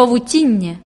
павутіння.